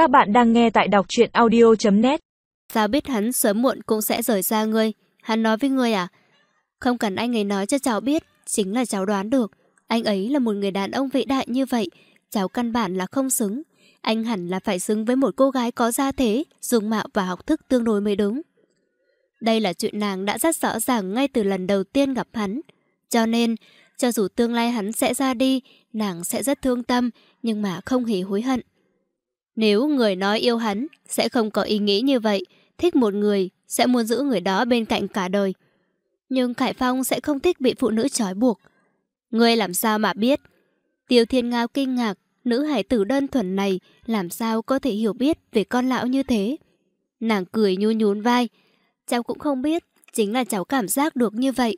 Các bạn đang nghe tại đọc truyện audio.net Sao biết hắn sớm muộn cũng sẽ rời xa ngươi. Hắn nói với ngươi à? Không cần anh ấy nói cho cháu biết, Chính là cháu đoán được. Anh ấy là một người đàn ông vĩ đại như vậy, Cháu căn bản là không xứng. Anh hẳn là phải xứng với một cô gái có gia thế Dùng mạo và học thức tương đối mới đúng. Đây là chuyện nàng đã rất rõ ràng Ngay từ lần đầu tiên gặp hắn. Cho nên, cho dù tương lai hắn sẽ ra đi, Nàng sẽ rất thương tâm, Nhưng mà không hề hối hận nếu người nói yêu hắn, sẽ không có ý nghĩ như vậy. Thích một người, sẽ muốn giữ người đó bên cạnh cả đời. Nhưng Khải Phong sẽ không thích bị phụ nữ trói buộc. Ngươi làm sao mà biết? Tiêu Thiên Ngao kinh ngạc, nữ hải tử đơn thuần này làm sao có thể hiểu biết về con lão như thế. Nàng cười nhu nhún vai. Cháu cũng không biết, chính là cháu cảm giác được như vậy.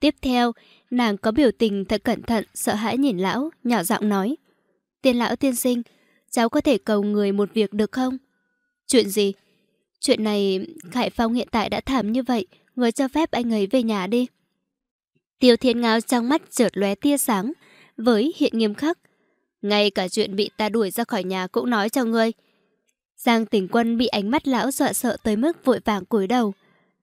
Tiếp theo, nàng có biểu tình thật cẩn thận, sợ hãi nhìn lão, nhỏ giọng nói. Tiên lão tiên sinh, cháu có thể cầu người một việc được không? Chuyện gì? Chuyện này, Khải Phong hiện tại đã thảm như vậy, người cho phép anh ấy về nhà đi. Tiêu Thiên Ngao trong mắt chợt lóe tia sáng, với hiện nghiêm khắc. Ngay cả chuyện bị ta đuổi ra khỏi nhà cũng nói cho ngươi. Giang tỉnh quân bị ánh mắt lão dọa sợ tới mức vội vàng cúi đầu.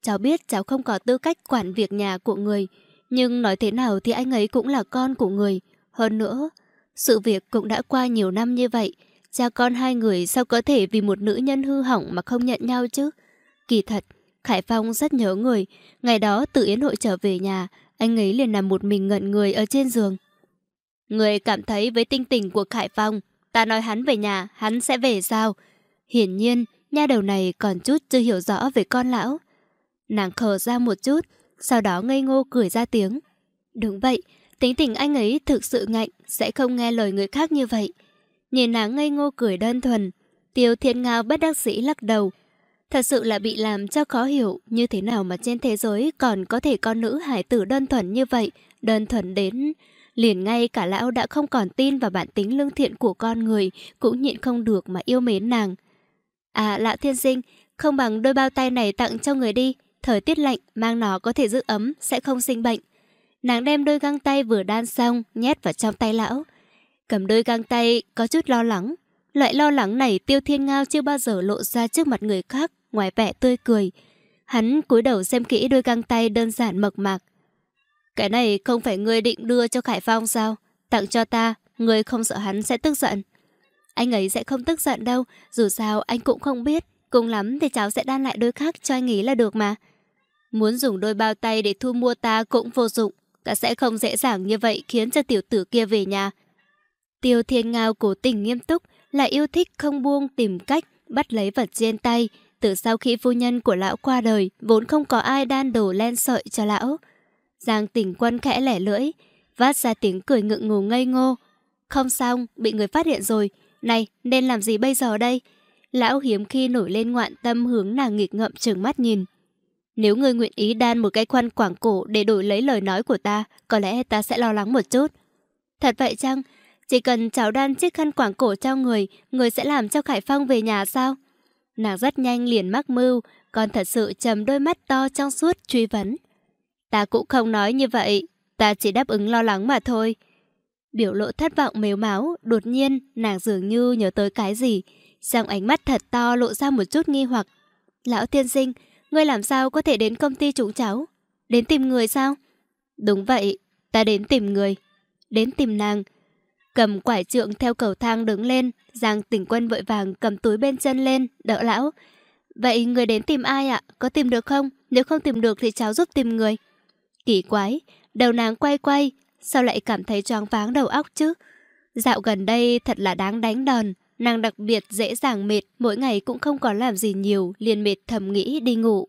Cháu biết cháu không có tư cách quản việc nhà của người, nhưng nói thế nào thì anh ấy cũng là con của người. Hơn nữa, sự việc cũng đã qua nhiều năm như vậy, Cha con hai người sao có thể vì một nữ nhân hư hỏng mà không nhận nhau chứ? Kỳ thật, Khải Phong rất nhớ người. Ngày đó tự yến hội trở về nhà, anh ấy liền nằm một mình ngận người ở trên giường. Người cảm thấy với tinh tình của Khải Phong, ta nói hắn về nhà, hắn sẽ về sao? Hiển nhiên, nha đầu này còn chút chưa hiểu rõ về con lão. Nàng khờ ra một chút, sau đó ngây ngô cười ra tiếng. Đúng vậy, tính tình anh ấy thực sự ngạnh, sẽ không nghe lời người khác như vậy. Nhìn nàng ngây ngô cười đơn thuần, Tiêu thiên ngao bất đắc sĩ lắc đầu. Thật sự là bị làm cho khó hiểu, Như thế nào mà trên thế giới Còn có thể con nữ hải tử đơn thuần như vậy, Đơn thuần đến Liền ngay cả lão đã không còn tin vào bản tính lương thiện của con người, Cũng nhịn không được mà yêu mến nàng. À lão thiên sinh, Không bằng đôi bao tay này tặng cho người đi, Thời tiết lạnh, mang nó có thể giữ ấm, Sẽ không sinh bệnh. Nàng đem đôi găng tay vừa đan xong, Nhét vào trong tay lão. Cầm đôi găng tay có chút lo lắng. Loại lo lắng này Tiêu Thiên Ngao chưa bao giờ lộ ra trước mặt người khác, ngoài vẻ tươi cười. Hắn cúi đầu xem kỹ đôi găng tay đơn giản mộc mạc. Cái này không phải ngươi định đưa cho Khải Phong sao? Tặng cho ta, ngươi không sợ hắn sẽ tức giận. Anh ấy sẽ không tức giận đâu, dù sao anh cũng không biết. Cùng lắm thì cháu sẽ đan lại đôi khác cho anh ý là được mà. Muốn dùng đôi bao tay để thu mua ta cũng vô dụng. Ta sẽ không dễ dàng như vậy khiến cho tiểu tử kia về nhà. Tiêu Thiên Ngao cố tình nghiêm túc, là yêu thích không buông tìm cách bắt lấy vật trên tay. Từ sau khi phu nhân của lão qua đời, vốn không có ai đan đồ len sợi cho lão. Giang tỉnh quân khẽ lẻ lưỡi, vát ra tiếng cười ngượng ngùng ngây ngô. Không xong, bị người phát hiện rồi. Này, nên làm gì bây giờ đây? Lão hiếm khi nổi lên ngoạn tâm hướng nàng nghịch ngậm trừng mắt nhìn. Nếu người nguyện ý đan một cái khoăn quảng cổ để đổi lấy lời nói của ta, có lẽ ta sẽ lo lắng một chút. Thật vậy chăng? Chỉ cần cháu đan chiếc khăn quảng cổ cho người, người sẽ làm cho Khải Phong về nhà sao? Nàng rất nhanh liền mắc mưu, còn thật sự trầm đôi mắt to trong suốt truy vấn. Ta cũng không nói như vậy, ta chỉ đáp ứng lo lắng mà thôi. Biểu lộ thất vọng mếu máu, đột nhiên nàng dường như nhớ tới cái gì. Trong ánh mắt thật to lộ ra một chút nghi hoặc. Lão tiên sinh, ngươi làm sao có thể đến công ty chúng cháu? Đến tìm người sao? Đúng vậy, ta đến tìm người. Đến tìm nàng. Cầm quải trượng theo cầu thang đứng lên, Giang tỉnh quân vội vàng cầm túi bên chân lên, đỡ lão. Vậy người đến tìm ai ạ? Có tìm được không? Nếu không tìm được thì cháu giúp tìm người. Kỳ quái, đầu nàng quay quay, sao lại cảm thấy choáng váng đầu óc chứ? Dạo gần đây thật là đáng đánh đòn, nàng đặc biệt dễ dàng mệt, mỗi ngày cũng không có làm gì nhiều, liền mệt thầm nghĩ đi ngủ.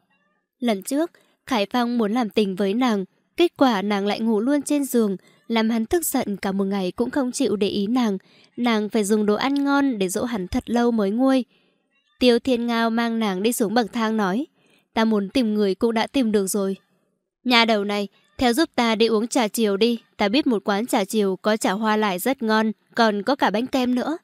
Lần trước, Khải Phong muốn làm tình với nàng, kết quả nàng lại ngủ luôn trên giường, làm hắn tức giận cả một ngày cũng không chịu để ý nàng. Nàng phải dùng đồ ăn ngon để dỗ hắn thật lâu mới nguôi. Tiêu Thiên Ngao mang nàng đi xuống bậc thang nói. Ta muốn tìm người cũng đã tìm được rồi. Nhà đầu này, theo giúp ta đi uống trà chiều đi. Ta biết một quán trà chiều có trà hoa lại rất ngon, còn có cả bánh kem nữa.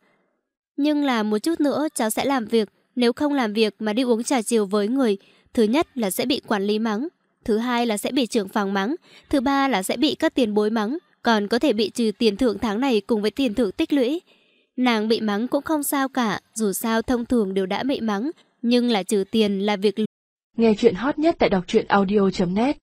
Nhưng là một chút nữa cháu sẽ làm việc. Nếu không làm việc mà đi uống trà chiều với người, thứ nhất là sẽ bị quản lý mắng. Thứ hai là sẽ bị trưởng phòng mắng. Thứ ba là sẽ bị các tiền bối mắng còn có thể bị trừ tiền thưởng tháng này cùng với tiền thưởng tích lũy. Nàng bị mắng cũng không sao cả, dù sao thông thường đều đã bị mắng, nhưng là trừ tiền là việc... Nghe chuyện hot nhất tại đọc truyện audio.net